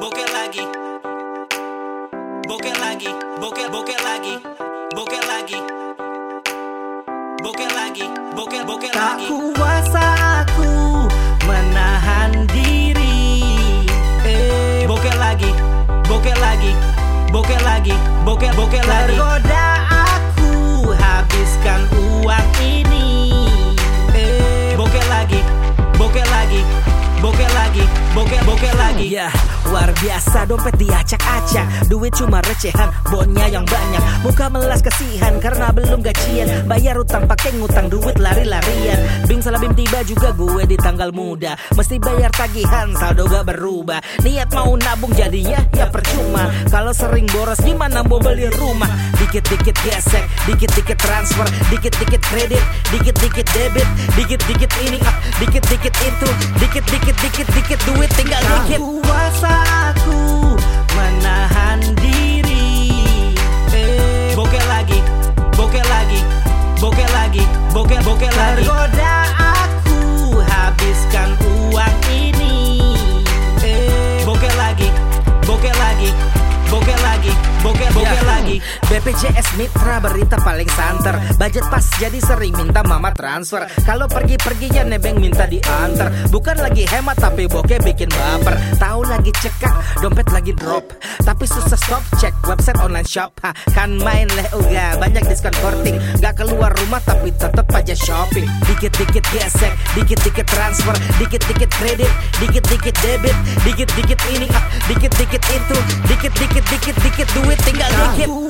bokeh lagi. Bokeh lagi. Bokeh bokeh lagi. Bokeh lagi. Bokeh lagi. Bokeh bokeh Tak lagi kuasa aku menahan diri. Eh, bokeh lagi. Bokeh lagi. Bokeh lagi. Bokeh bokeh lagi. Tergoda bokeh lagi Ya, luar biasa dompet diacak-acak. Duit cuma recehan, bonnya yang banyak. Muka melas kasihan karena belum gajian. Bayar utang pakai ngutang duit lari-larian. Bing salah bim tiba juga gue di tanggal muda. Mesti bayar tagihan, saldo gak berubah. Niat mau nabung jadinya ya percuma. Kalau sering boros gimana mau beli rumah? Dikit-dikit gesek, dikit-dikit transfer Dikit-dikit kredit, dikit-dikit debit Dikit-dikit ini up, dikit-dikit itu Dikit-dikit dikit-dikit duit tinggal dikit. Kuasa aku menahan diri. Eh, bokeh lagi bokeh lagi bokeh lagi bokeh bokeh lagi. Tergoda BPJS Mitra berita paling santer. Budget pas jadi sering minta mama transfer. Kalau pergi-perginya nebeng minta diantar. Bukan lagi hemat tapi bokeh bikin baper. Tahu lagi cekak, dompet lagi drop. Tapi susah stop, cek website online shop. Ha, Kan main leh uga, banyak diskon korting. Gak keluar rumah tapi tetep aja shopping. Dikit-dikit gesek, dikit-dikit transfer. Dikit-dikit kredit, dikit-dikit debit. Dikit-dikit ini up, dikit-dikit itu. Dikit-dikit dikit-dikit duit. Tinggal dikit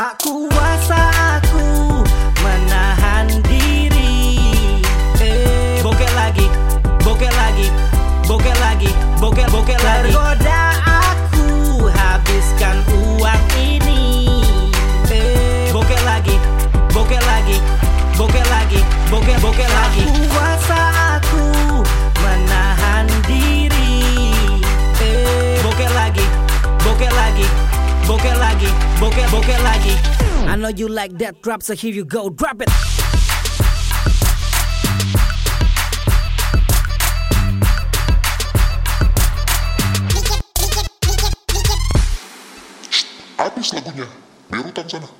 Tak kuasa aku menahan diri. Eh, bokeh lagi bokeh lagi bokeh lagi bokeh bokeh lagi. Tergoda aku habiskan uang ini. Eh, bokeh lagi bokeh lagi bokeh lagi bokeh bokeh lagi. Kuasa aku menahan diri. Eh, bokeh lagi bokeh lagi bokeh lagi bokeh bokeh lagi I know you like that drop so here you go drop it. Habis lagunya, biar utang sana